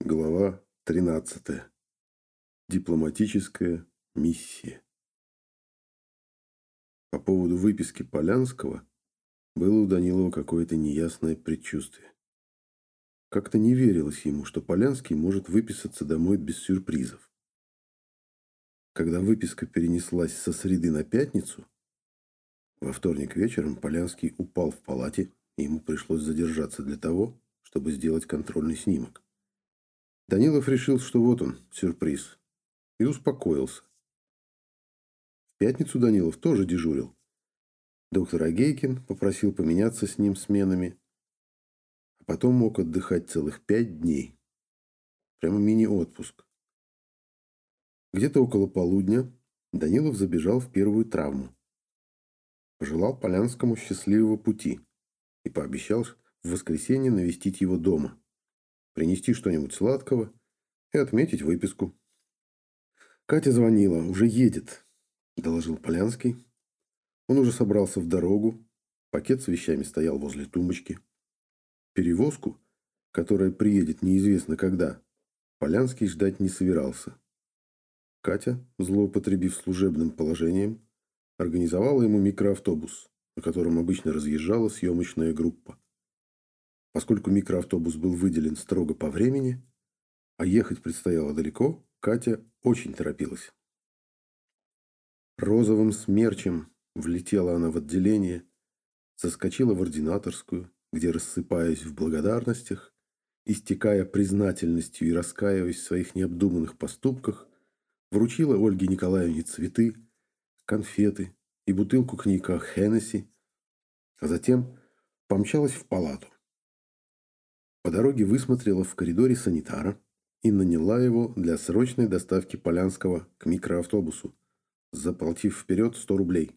Глава 13. Дипломатическая миссия. По поводу выписки Полянского было у Данилова какое-то неясное предчувствие. Как-то не верилось ему, что Полянский может выписаться домой без сюрпризов. Когда выписка перенеслась со среды на пятницу, во вторник вечером Полянский упал в палате, и ему пришлось задержаться для того, чтобы сделать контрольный снимок. Данилов решил, что вот он, сюрприз, и успокоился. В пятницу Данилов тоже дежурил. Доктор Агейкин попросил поменяться с ним сменами, а потом мог отдыхать целых пять дней. Прямо мини-отпуск. Где-то около полудня Данилов забежал в первую травму. Пожелал Полянскому счастливого пути и пообещал в воскресенье навестить его дома принести что-нибудь сладкого и отметить выписку. Катя звонила, уже едет, доложил Полянский. Он уже собрался в дорогу, пакет с вещами стоял возле тумбочки. Перевозку, которая приедет неизвестно когда, Полянский ждать не собирался. Катя, злоупотребив служебным положением, организовала ему микроавтобус, на котором обычно разъезжала съемочная группа. Поскольку микроавтобус был выделен строго по времени, а ехать предстояло далеко, Катя очень торопилась. Розовым смерчем влетела она в отделение, соскочила в ординаторскую, где, рассыпаясь в благодарностях, истекая признательностью и раскаиваясь в своих необдуманных поступках, вручила Ольге Николаевне цветы, конфеты и бутылку коньяка Хеннесси, а затем помчалась в палату. По дороге высмотрела в коридоре санитара и наняла его для срочной доставки Полянского к микроавтобусу, заплатив вперед 100 рублей.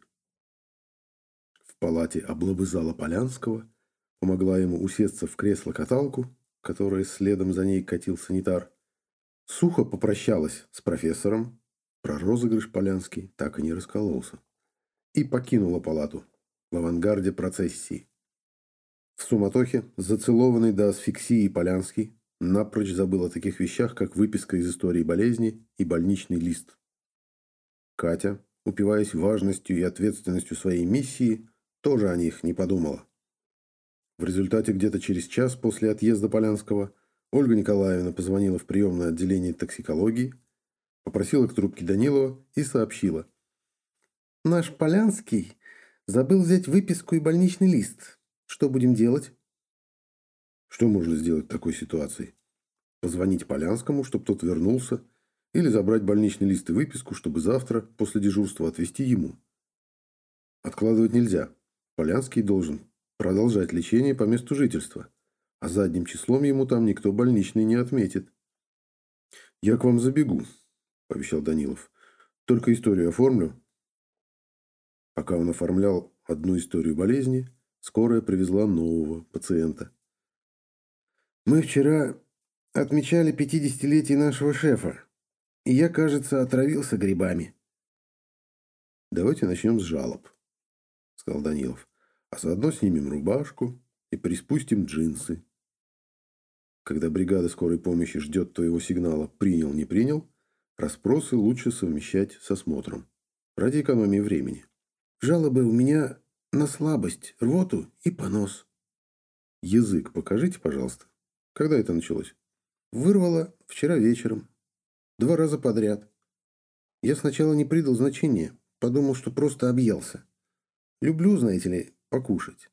В палате облобызала Полянского, помогла ему усесться в кресло-каталку, которое следом за ней катил санитар. Сухо попрощалась с профессором, про розыгрыш Полянский так и не раскололся, и покинула палату в авангарде процессии. В суматохе, зацелованный до асфиксии Полянский, напрочь забыл о таких вещах, как выписка из истории болезни и больничный лист. Катя, упиваясь важностью и ответственностью своей миссии, тоже о них не подумала. В результате где-то через час после отъезда Полянского Ольга Николаевна позвонила в приемное отделение токсикологии, попросила к трубке Данилова и сообщила. «Наш Полянский забыл взять выписку и больничный лист. Что будем делать? Что можно сделать в такой ситуации? Позвонить Полянскому, чтобы тот вернулся, или забрать больничный лист и выписку, чтобы завтра, после дежурства, отвезти ему. Откладывать нельзя. Полянский должен продолжать лечение по месту жительства, а задним числом ему там никто больничный не отметит. «Я к вам забегу», – пообещал Данилов. «Только историю оформлю». Пока он оформлял одну историю болезни – Скорая привезла нового пациента. «Мы вчера отмечали пятидесятилетие нашего шефа, и я, кажется, отравился грибами». «Давайте начнем с жалоб», — сказал Данилов. «А заодно снимем рубашку и приспустим джинсы». Когда бригада скорой помощи ждет твоего сигнала «принял, не принял», расспросы лучше совмещать с осмотром ради экономии времени. «Жалобы у меня на слабость, рвоту и понос. Язык покажите, пожалуйста. Когда это началось? Вырвало вчера вечером. Два раза подряд. Я сначала не придал значения. Подумал, что просто объелся. Люблю, знаете ли, покушать.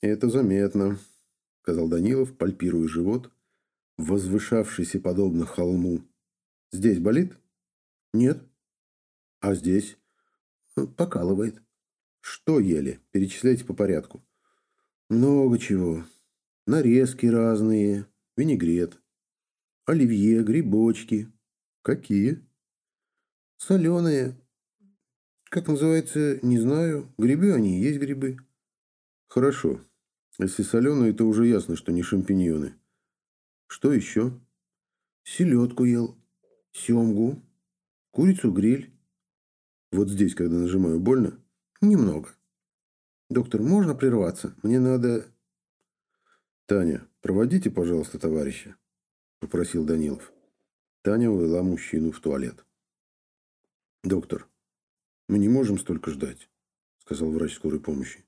Это заметно, сказал Данилов, пальпируя живот, возвышавшийся подобно холму. Здесь болит? Нет. А здесь? Покалывает. Что ели? Перечисляйте по порядку. Много чего. Нарезки разные, винегрет, оливье, грибочки. Какие? Соленые. Как называется, не знаю. Грибы они, есть грибы. Хорошо. Если соленые, то уже ясно, что не шампиньоны. Что еще? Селедку ел, семгу, курицу гриль. Вот здесь, когда нажимаю, больно? Немного. Доктор, можно прерваться? Мне надо... Таня, проводите, пожалуйста, товарища. – попросил Данилов. Таня увела мужчину в туалет. «Доктор, мы не можем столько ждать», – сказал врач скорой помощи.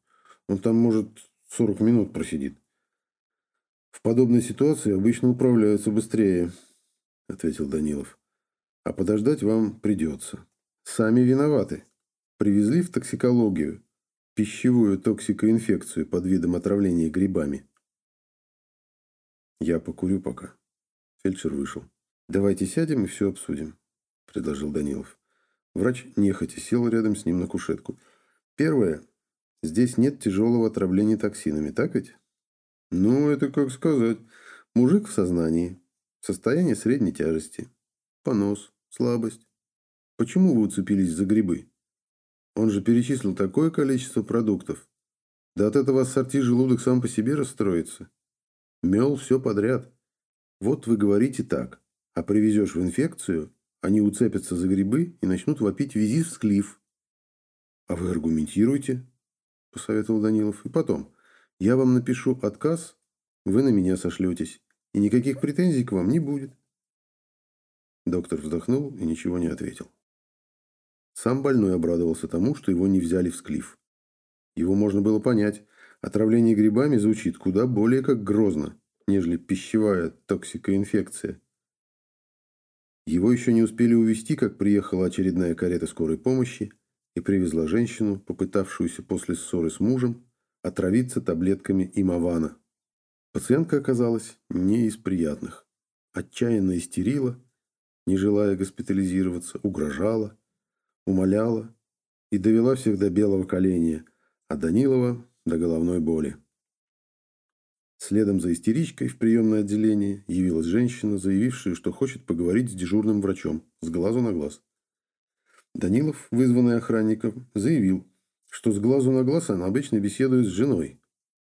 «Он там, может, 40 минут просидит». «В подобной ситуации обычно управляются быстрее», – ответил Данилов. «А подождать вам придется. Сами виноваты. Привезли в токсикологию пищевую токсикоинфекцию под видом отравления грибами. Я покурю пока. Фельдшер вышел. Давайте сядем и все обсудим, предложил Данилов. Врач нехотя сел рядом с ним на кушетку. Первое. Здесь нет тяжелого отравления токсинами, так ведь? Ну, это как сказать. Мужик в сознании. Состояние средней тяжести. Понос, слабость. Почему вы уцепились за грибы? Он же перечислил такое количество продуктов. Да от этого ассорти желудок сам по себе расстроится. Мел все подряд. Вот вы говорите так, а привезешь в инфекцию, они уцепятся за грибы и начнут вопить визит в склиф. А вы аргументируйте, посоветовал Данилов. И потом, я вам напишу отказ, вы на меня сошлетесь, и никаких претензий к вам не будет. Доктор вздохнул и ничего не ответил. Сам больной обрадовался тому, что его не взяли в склиф. Его можно было понять. Отравление грибами звучит куда более как грозно, нежели пищевая токсикоинфекция. Его еще не успели увезти, как приехала очередная карета скорой помощи и привезла женщину, попытавшуюся после ссоры с мужем отравиться таблетками имавана. Пациентка оказалась не из приятных. Отчаянно истерила, не желая госпитализироваться, угрожала, умоляла и довела всех до белого коленя, а Данилова до головной боли. Следом за истеричкой в приемное отделение явилась женщина, заявившая, что хочет поговорить с дежурным врачом с глазу на глаз. Данилов, вызванный охранником, заявил, что с глазу на глаз она обычно беседует с женой,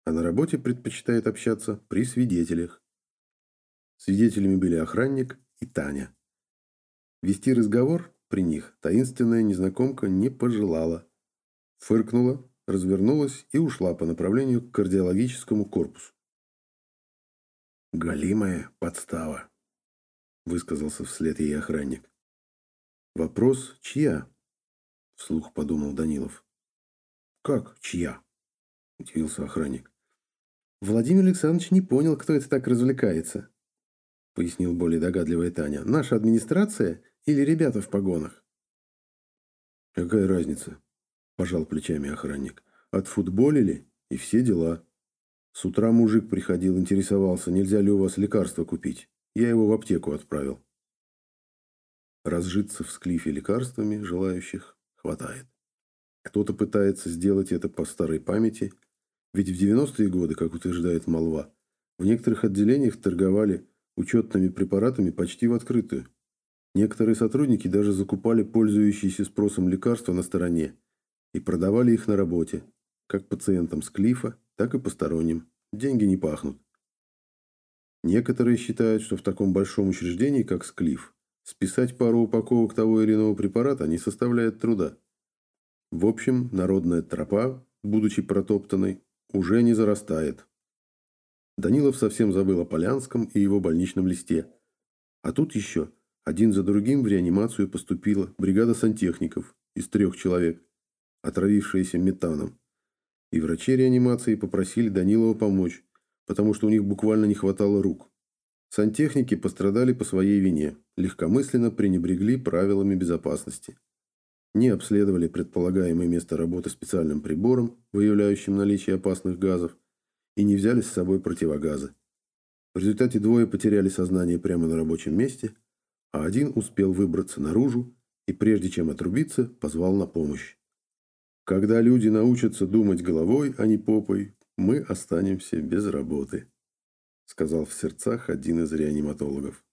а на работе предпочитает общаться при свидетелях. Свидетелями были охранник и Таня. Вести разговор при них таинственная незнакомка не пожелала. Фыркнула, развернулась и ушла по направлению к кардиологическому корпусу. «Галимая подстава», — высказался вслед ей охранник. «Вопрос, чья?» — вслух подумал Данилов. «Как чья?» — удивился охранник. «Владимир Александрович не понял, кто это так развлекается», — пояснил более догадливая Таня. «Наша администрация или ребята в погонах? Какая разница? Пожал плечами охранник. Отфутболили и все дела. С утра мужик приходил, интересовался, нельзя ли у вас лекарства купить. Я его в аптеку отправил. Разжиться в склифе лекарствами желающих хватает. Кто-то пытается сделать это по старой памяти, ведь в 90-е годы, как утверждает молва, в некоторых отделениях торговали учетными препаратами почти в открытую. Некоторые сотрудники даже закупали пользующиеся спросом лекарства на стороне и продавали их на работе, как пациентам с клифа, так и посторонним. Деньги не пахнут. Некоторые считают, что в таком большом учреждении, как Склиф, списать пару упаковок того или иного препарата не составляет труда. В общем, народная тропа, будучи протоптанной, уже не зарастает. Данилов совсем забыл о Полянском и его больничном листе. А тут еще один за другим в реанимацию поступила бригада сантехников из трех человек, отравившаяся метаном. И врачи реанимации попросили Данилова помочь, потому что у них буквально не хватало рук. Сантехники пострадали по своей вине, легкомысленно пренебрегли правилами безопасности. Не обследовали предполагаемое место работы специальным прибором, выявляющим наличие опасных газов, и не взяли с собой противогазы. В результате двое потеряли сознание прямо на рабочем месте – а один успел выбраться наружу и, прежде чем отрубиться, позвал на помощь. Когда люди научатся думать головой, а не попой, мы останемся без работы, сказал в сердцах один из реаниматологов.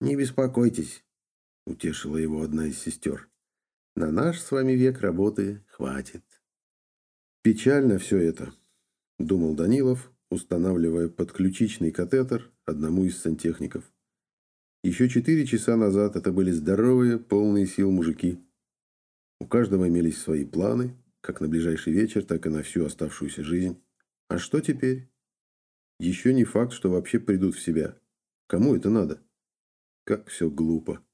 Не беспокойтесь, утешила его одна из сестер. На наш с вами век работы хватит. Печально все это, думал Данилов, устанавливая подключичный катетер одному из сантехников. Еще четыре часа назад это были здоровые, полные сил мужики. У каждого имелись свои планы, как на ближайший вечер, так и на всю оставшуюся жизнь. А что теперь? Еще не факт, что вообще придут в себя. Кому это надо? Как все глупо.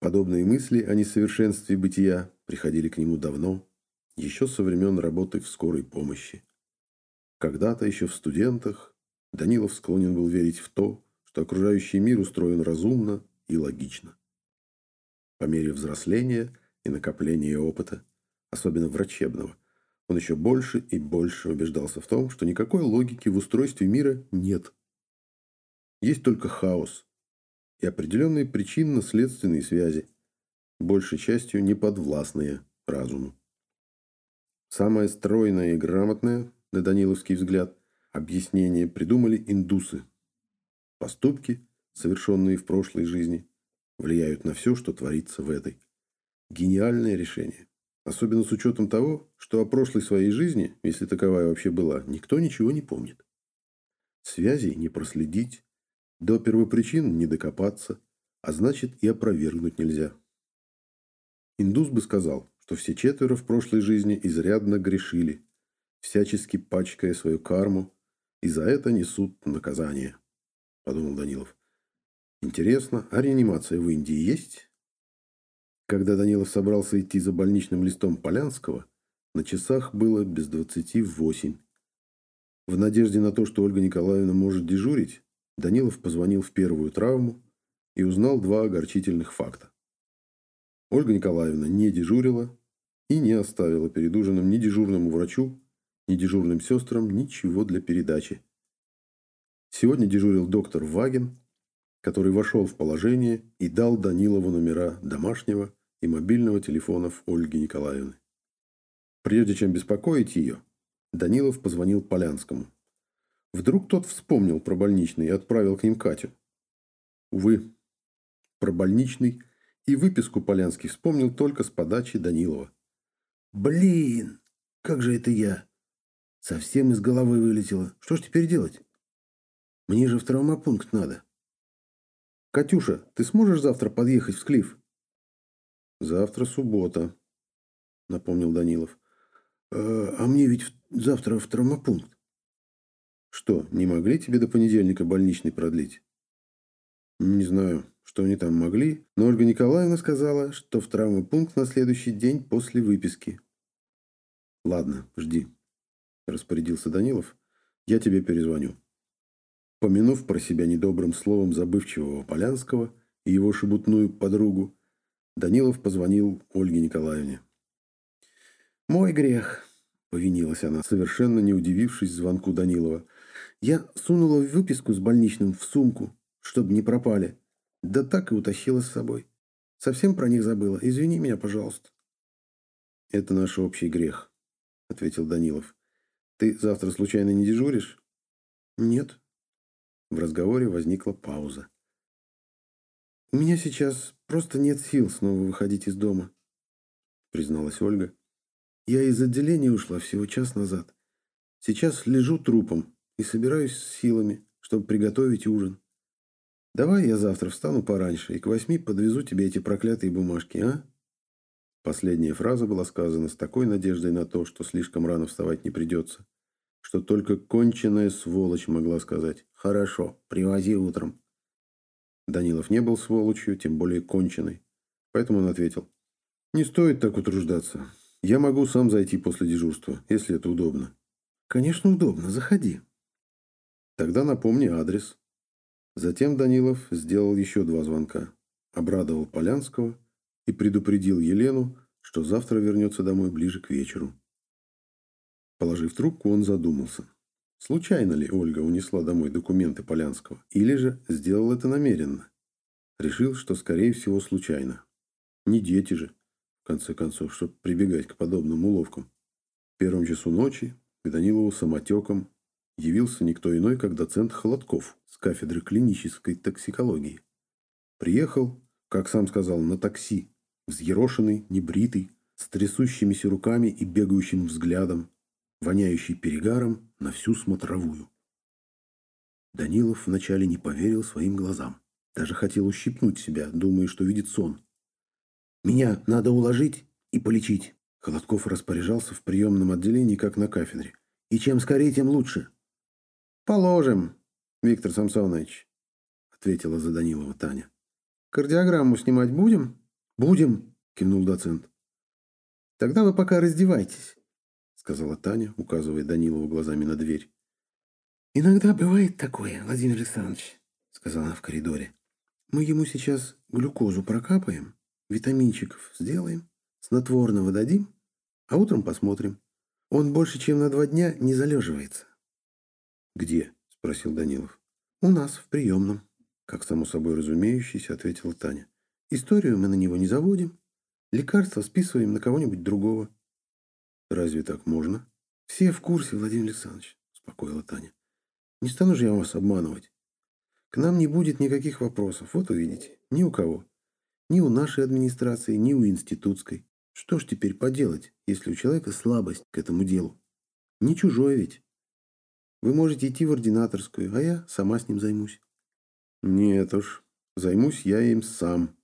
Подобные мысли о несовершенстве бытия приходили к нему давно, еще со времен работы в скорой помощи. Когда-то еще в студентах Данилов склонен был верить в то, что окружающий мир устроен разумно и логично. По мере взросления и накопления опыта, особенно врачебного, он еще больше и больше убеждался в том, что никакой логики в устройстве мира нет. Есть только хаос, и определенные причинно-следственные связи, большей частью неподвластные разуму. Самое стройное и грамотное, на Даниловский взгляд, объяснение придумали индусы. Поступки, совершенные в прошлой жизни, влияют на все, что творится в этой. Гениальное решение. Особенно с учетом того, что о прошлой своей жизни, если таковая вообще была, никто ничего не помнит. Связей не проследить, до первопричин не докопаться, а значит и опровергнуть нельзя. Индус бы сказал, что все четверо в прошлой жизни изрядно грешили, всячески пачкая свою карму, и за это несут наказание, подумал Данилов. Интересно, а реанимация в Индии есть? Когда Данилов собрался идти за больничным листом Полянского, на часах было без двадцати восемь. В надежде на то, что Ольга Николаевна может дежурить, Данилов позвонил в первую травму и узнал два огорчительных факта. Ольга Николаевна не дежурила и не оставила перед ужином ни дежурному врачу, ни дежурным сестрам ничего для передачи. Сегодня дежурил доктор Вагин, который вошел в положение и дал Данилову номера домашнего и мобильного телефонов Ольги Николаевны. Прежде чем беспокоить ее, Данилов позвонил Полянскому. Вдруг тот вспомнил про больничный и отправил к ним Катю. Увы, про больничный и выписку Полянский вспомнил только с подачи Данилова. «Блин, как же это я? Совсем из головы вылетело. Что ж теперь делать? Мне же в травмопункт надо». «Катюша, ты сможешь завтра подъехать в Склиф?» «Завтра суббота», — напомнил Данилов. «А, а мне ведь завтра в травмопункт». Что, не могли тебе до понедельника больничный продлить? Не знаю, что они там могли, но Ольга Николаевна сказала, что в травмопункт на следующий день после выписки. Ладно, жди, распорядился Данилов. Я тебе перезвоню. Помянув про себя недобрым словом забывчивого Полянского и его шебутную подругу, Данилов позвонил Ольге Николаевне. «Мой грех», — повинилась она, совершенно не удивившись звонку Данилова. Я сунула выписку с больничным в сумку, чтобы не пропали. Да так и утащила с собой. Совсем про них забыла. Извини меня, пожалуйста. Это наш общий грех, ответил Данилов. Ты завтра случайно не дежуришь? Нет. В разговоре возникла пауза. У меня сейчас просто нет сил снова выходить из дома, призналась Ольга. Я из отделения ушла всего час назад. Сейчас лежу трупом, и собираюсь с силами, чтобы приготовить ужин. Давай я завтра встану пораньше и к восьми подвезу тебе эти проклятые бумажки, а? Последняя фраза была сказана с такой надеждой на то, что слишком рано вставать не придется, что только конченная сволочь могла сказать «Хорошо, привози утром». Данилов не был сволочью, тем более конченой, поэтому он ответил «Не стоит так утруждаться. Я могу сам зайти после дежурства, если это удобно». «Конечно, удобно. Заходи». Тогда напомни адрес. Затем Данилов сделал еще два звонка. Обрадовал Полянского и предупредил Елену, что завтра вернется домой ближе к вечеру. Положив трубку, он задумался. Случайно ли Ольга унесла домой документы Полянского? Или же сделал это намеренно? Решил, что, скорее всего, случайно. Не дети же, в конце концов, чтобы прибегать к подобным уловкам. В первом часу ночи к Данилову самотеком явился никто иной, как доцент Холодков с кафедры клинической токсикологии. Приехал, как сам сказал, на такси, взъерошенный, небритый, с трясущимися руками и бегающим взглядом, воняющий перегаром на всю смотровую. Данилов вначале не поверил своим глазам. Даже хотел ущипнуть себя, думая, что видит сон. «Меня надо уложить и полечить». Холодков распоряжался в приемном отделении, как на кафедре. «И чем скорее, тем лучше. Положим, Виктор Самсонович. ответила за Данилова Таня. Кардиограмму снимать будем? Будем, кивнул доцент. Тогда вы пока раздевайтесь, сказала Таня, указывая Данилову глазами на дверь. Иногда бывает такое, Владимир Александрович, сказала она в коридоре. Мы ему сейчас глюкозу прокапаем, витаминчиков сделаем, снотворного дадим, а утром посмотрим. Он больше, чем на два дня не залеживается. «Где?» – спросил Данилов. «У нас, в приемном», – как само собой разумеющийся, ответила Таня. «Историю мы на него не заводим. Лекарства списываем на кого-нибудь другого». «Разве так можно?» «Все в курсе, Владимир Александрович», – успокоила Таня. «Не стану же я вас обманывать. К нам не будет никаких вопросов, вот увидите, ни у кого. Ни у нашей администрации, ни у институтской. Что ж теперь поделать, если у человека слабость к этому делу? Не чужой ведь. Вы можете идти в ординаторскую, а я сама с ним займусь. Нет уж, займусь я им сам,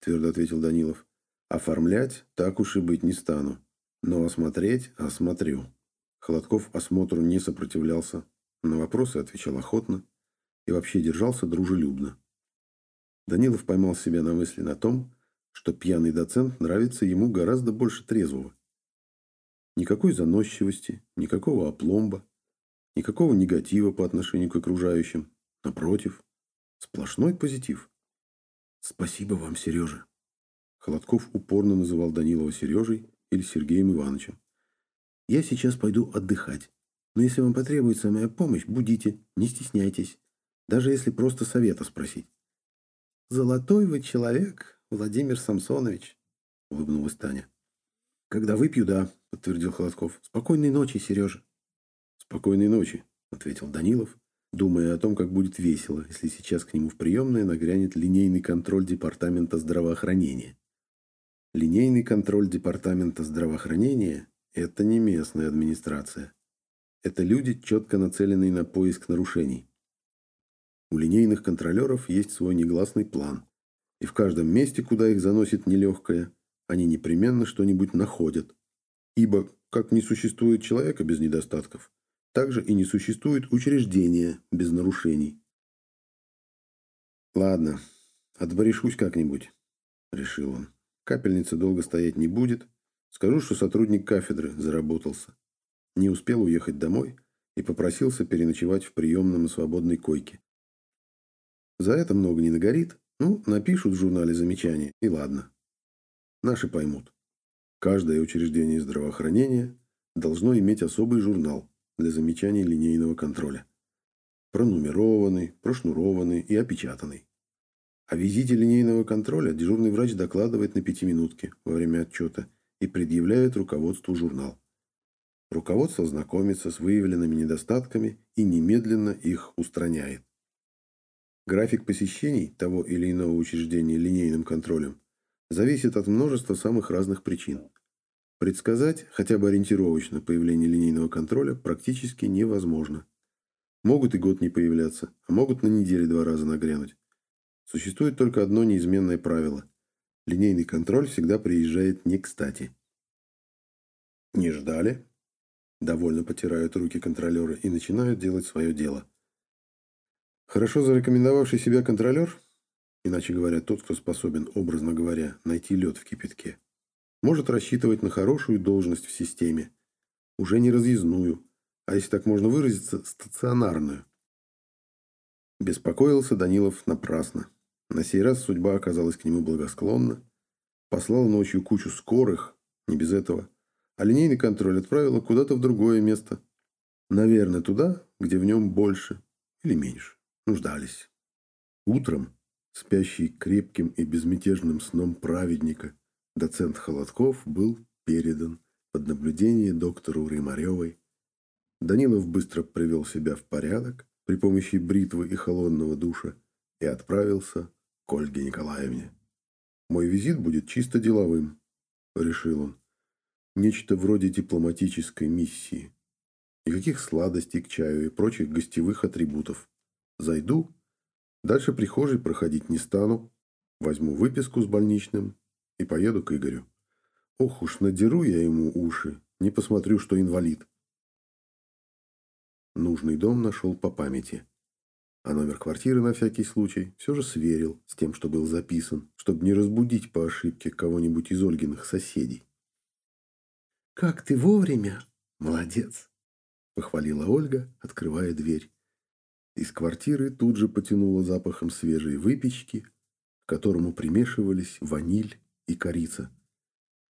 твердо ответил Данилов. Оформлять так уж и быть не стану. Но осмотреть осмотрю. Холодков осмотру не сопротивлялся, на вопросы отвечал охотно и вообще держался дружелюбно. Данилов поймал себя на мысли на том, что пьяный доцент нравится ему гораздо больше трезвого. Никакой заносчивости, никакого опломба, никакого негатива по отношению к окружающим. Напротив, сплошной позитив. «Спасибо вам, Сережа». Холодков упорно называл Данилова Сережей или Сергеем Ивановичем. «Я сейчас пойду отдыхать. Но если вам потребуется моя помощь, будите, не стесняйтесь. Даже если просто совета спросить». «Золотой вы человек», Владимир Самсонович, улыбнулась Таня. Когда выпью, да, подтвердил Холодков. Спокойной ночи, Сережа. Спокойной ночи, ответил Данилов, думая о том, как будет весело, если сейчас к нему в приемное нагрянет линейный контроль департамента здравоохранения. Линейный контроль департамента здравоохранения – это не местная администрация. Это люди, четко нацеленные на поиск нарушений. У линейных контролеров есть свой негласный план, и в каждом месте, куда их заносит нелегкое, они непременно что-нибудь находят. Ибо, как не существует человека без недостатков, так же и не существует учреждения без нарушений. «Ладно, отборешусь как-нибудь», — решил он. «Капельница долго стоять не будет. Скажу, что сотрудник кафедры заработался. Не успел уехать домой и попросился переночевать в приемном на свободной койке. За это много не нагорит, ну, напишут в журнале замечания, и ладно. Наши поймут. Каждое учреждение здравоохранения должно иметь особый журнал для замечаний линейного контроля. Пронумерованный, прошнурованный и опечатанный. О визите линейного контроля дежурный врач докладывает на пятиминутке во время отчета и предъявляет руководству журнал. Руководство знакомится с выявленными недостатками и немедленно их устраняет. График посещений того или иного учреждения линейным контролем зависит от множества самых разных причин. Предсказать хотя бы ориентировочно появление линейного контроля практически невозможно. Могут и год не появляться, а могут на неделе два раза нагрянуть. Существует только одно неизменное правило. Линейный контроль всегда приезжает не кстати. Не ждали? Довольно потирают руки контролеры и начинают делать свое дело. Хорошо зарекомендовавший себя контролер, иначе говоря, тот, кто способен, образно говоря, найти лед в кипятке, может рассчитывать на хорошую должность в системе, уже не разъездную, а если так можно выразиться, стационарную. Беспокоился Данилов напрасно. На сей раз судьба оказалась к нему благосклонна, послала ночью кучу скорых, не без этого, а линейный контроль отправила куда-то в другое место. Наверное, туда, где в нем больше или меньше нуждались. Утром, спящий крепким и безмятежным сном праведника, доцент Холодков был передан под наблюдение доктору Рымаревой. Данилов быстро привел себя в порядок при помощи бритвы и холодного душа и отправился к Ольге Николаевне. «Мой визит будет чисто деловым», — решил он. «Нечто вроде дипломатической миссии. Никаких сладостей к чаю и прочих гостевых атрибутов. Зайду, дальше прихожей проходить не стану, возьму выписку с больничным и поеду к Игорю. Ох уж надеру я ему уши, не посмотрю, что инвалид. Нужный дом нашел по памяти. А номер квартиры на всякий случай все же сверил с тем, что был записан, чтобы не разбудить по ошибке кого-нибудь из Ольгиных соседей. «Как ты вовремя! Молодец!» – похвалила Ольга, открывая дверь. Из квартиры тут же потянуло запахом свежей выпечки, к которому примешивались ваниль и корица.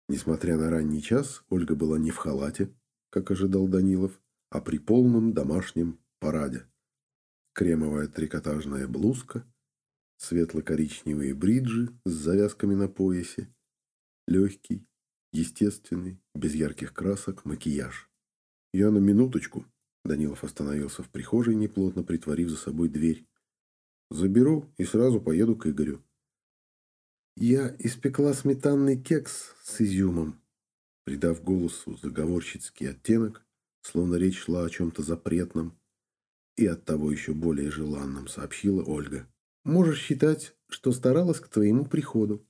Несмотря на ранний час, Ольга была не в халате, как ожидал Данилов, а при полном домашнем параде. Кремовая трикотажная блузка, светло-коричневые бриджи с завязками на поясе, легкий, естественный, без ярких красок макияж. «Я на минуточку», — Данилов остановился в прихожей, неплотно притворив за собой дверь. «Заберу и сразу поеду к Игорю. Я испекла сметанный кекс с изюмом. Придав голосу заговорщицкий оттенок, словно речь шла о чем-то запретном, и оттого еще более желанном, сообщила Ольга. Можешь считать, что старалась к твоему приходу.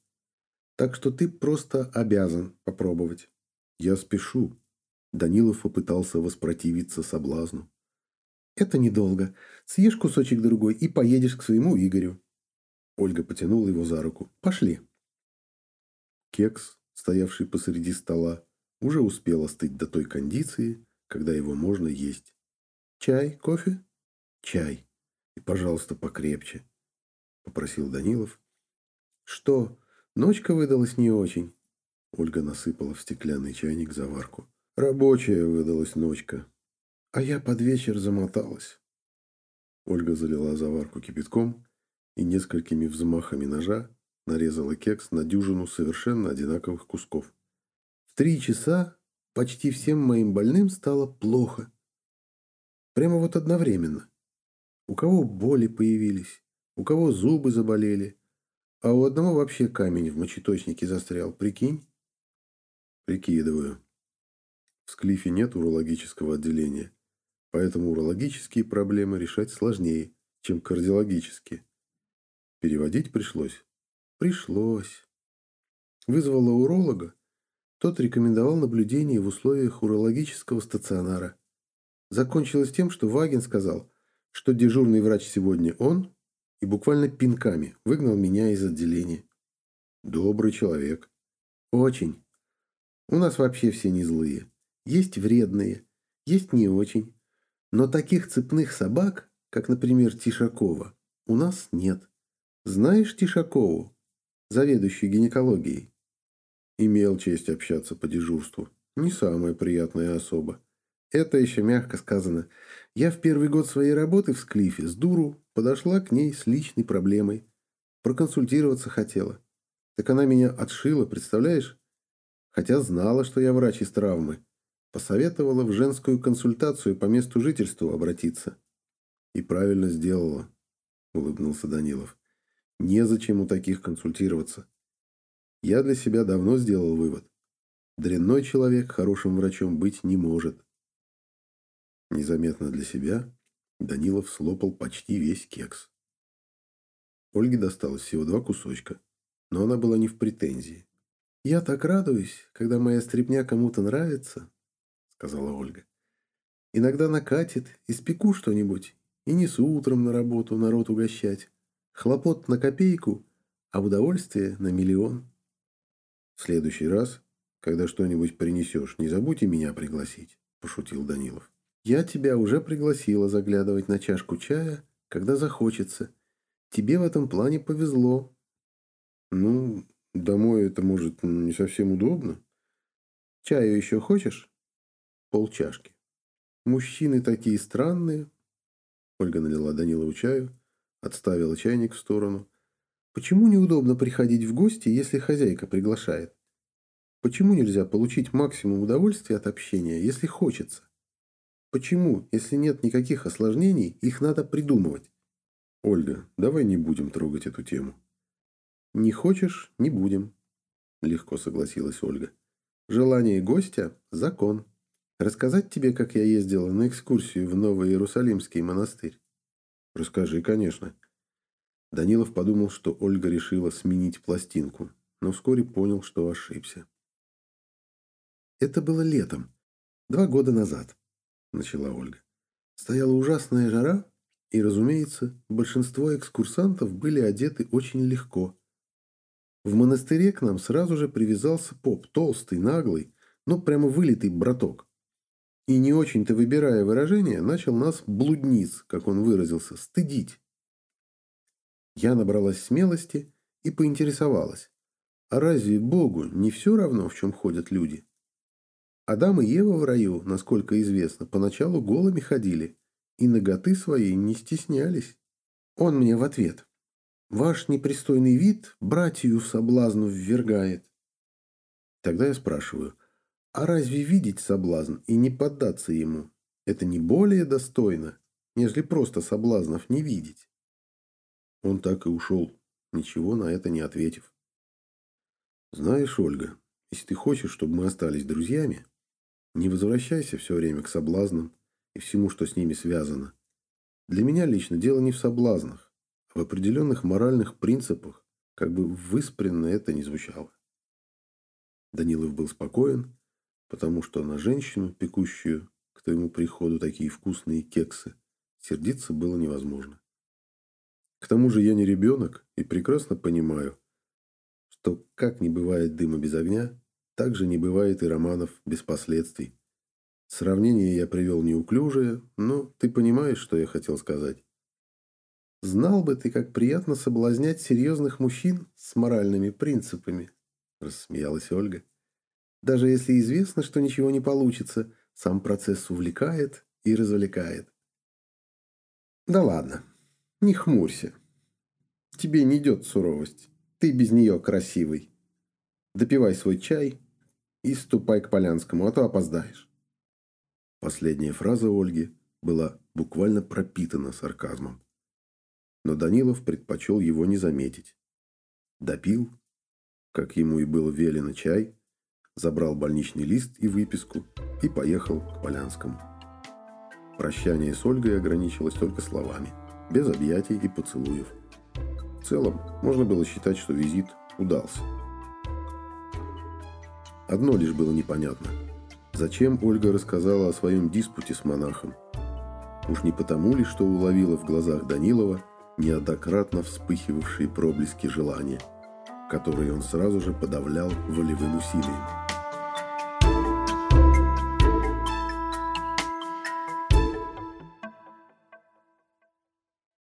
Так что ты просто обязан попробовать. Я спешу. Данилов попытался воспротивиться соблазну. Это недолго. Съешь кусочек другой и поедешь к своему Игорю. Ольга потянула его за руку. «Пошли». Кекс, стоявший посреди стола, уже успел остыть до той кондиции, когда его можно есть. «Чай? Кофе?» «Чай. И, пожалуйста, покрепче», — попросил Данилов. «Что, ночка выдалась не очень?» Ольга насыпала в стеклянный чайник заварку. «Рабочая выдалась ночка, а я под вечер замоталась». Ольга залила заварку кипятком и несколькими взмахами ножа нарезала кекс на дюжину совершенно одинаковых кусков. В три часа почти всем моим больным стало плохо. Прямо вот одновременно. У кого боли появились, у кого зубы заболели, а у одного вообще камень в мочеточнике застрял, прикинь? Прикидываю. В Склифе нет урологического отделения, поэтому урологические проблемы решать сложнее, чем кардиологические. Переводить пришлось? Пришлось. Вызвала уролога. Тот рекомендовал наблюдение в условиях урологического стационара. Закончилось тем, что Вагин сказал, что дежурный врач сегодня он, и буквально пинками выгнал меня из отделения. Добрый человек. Очень. У нас вообще все не злые. Есть вредные, есть не очень. Но таких цепных собак, как, например, Тишакова, у нас нет. Знаешь Тишакову, заведующую гинекологией? Имел честь общаться по дежурству. Не самая приятная особа. Это еще мягко сказано. Я в первый год своей работы в Склифе с дуру подошла к ней с личной проблемой. Проконсультироваться хотела. Так она меня отшила, представляешь? Хотя знала, что я врач из травмы. Посоветовала в женскую консультацию по месту жительства обратиться. И правильно сделала, улыбнулся Данилов. Незачем у таких консультироваться. Я для себя давно сделал вывод. Дрянной человек хорошим врачом быть не может. Незаметно для себя Данилов слопал почти весь кекс. Ольге досталось всего два кусочка, но она была не в претензии. «Я так радуюсь, когда моя стряпня кому-то нравится», — сказала Ольга. «Иногда накатит, испеку что-нибудь и несу утром на работу народ угощать. Хлопот на копейку, а удовольствие на миллион. В следующий раз, когда что-нибудь принесешь, не забудь и меня пригласить, пошутил Данилов. Я тебя уже пригласила заглядывать на чашку чая, когда захочется. Тебе в этом плане повезло. Ну, домой это, может, не совсем удобно. Чаю еще хочешь? Полчашки. Мужчины такие странные. Ольга налила Данилову чаю, Отставила чайник в сторону. Почему неудобно приходить в гости, если хозяйка приглашает? Почему нельзя получить максимум удовольствия от общения, если хочется? Почему, если нет никаких осложнений, их надо придумывать? Ольга, давай не будем трогать эту тему. Не хочешь – не будем. Легко согласилась Ольга. Желание гостя – закон. Рассказать тебе, как я ездила на экскурсию в Новый Иерусалимский монастырь? Расскажи, конечно. Данилов подумал, что Ольга решила сменить пластинку, но вскоре понял, что ошибся. Это было летом, два года назад, начала Ольга. Стояла ужасная жара, И, разумеется, большинство экскурсантов были одеты очень легко. В монастыре к нам сразу же привязался поп, толстый, наглый, ну прямо вылитый браток. И не очень-то выбирая выражение, начал нас блудниц, как он выразился, стыдить. Я набралась смелости и поинтересовалась. А разве Богу не все равно, в чем ходят люди? Адам и Ева в раю, насколько известно, поначалу голыми ходили и ноготы своей не стеснялись. Он мне в ответ. Ваш непристойный вид братью в соблазн ввергает. Тогда я спрашиваю, а разве видеть соблазн и не поддаться ему, это не более достойно, нежели просто соблазнов не видеть? Он так и ушел, ничего на это не ответив. Знаешь, Ольга, если ты хочешь, чтобы мы остались друзьями, не возвращайся все время к соблазнам и всему, что с ними связано. Для меня лично дело не в соблазнах, а в определенных моральных принципах, как бы выспренно это ни звучало. Данилов был спокоен, потому что на женщину, пекущую к твоему приходу такие вкусные кексы, сердиться было невозможно. К тому же я не ребенок и прекрасно понимаю, что как не бывает дыма без огня, так же не бывает и романов без последствий. Сравнение я привел неуклюжее, но ты понимаешь, что я хотел сказать. Знал бы ты, как приятно соблазнять серьезных мужчин с моральными принципами, рассмеялась Ольга. Даже если известно, что ничего не получится, сам процесс увлекает и развлекает. Да ладно, не хмурься. Тебе не идет суровость. Ты без нее красивый. Допивай свой чай и ступай к Полянскому, а то опоздаешь. Последняя фраза Ольги была буквально пропитана сарказмом. Но Данилов предпочел его не заметить. Допил, как ему и было велено чай, забрал больничный лист и выписку и поехал к Полянскому. Прощание с Ольгой ограничилось только словами, без объятий и поцелуев. В целом, можно было считать, что визит удался. Одно лишь было непонятно. Зачем Ольга рассказала о своем диспуте с монахом? Уж не потому ли, что уловила в глазах Данилова неоднократно вспыхивавшие проблески желания, которые он сразу же подавлял волевым усилием.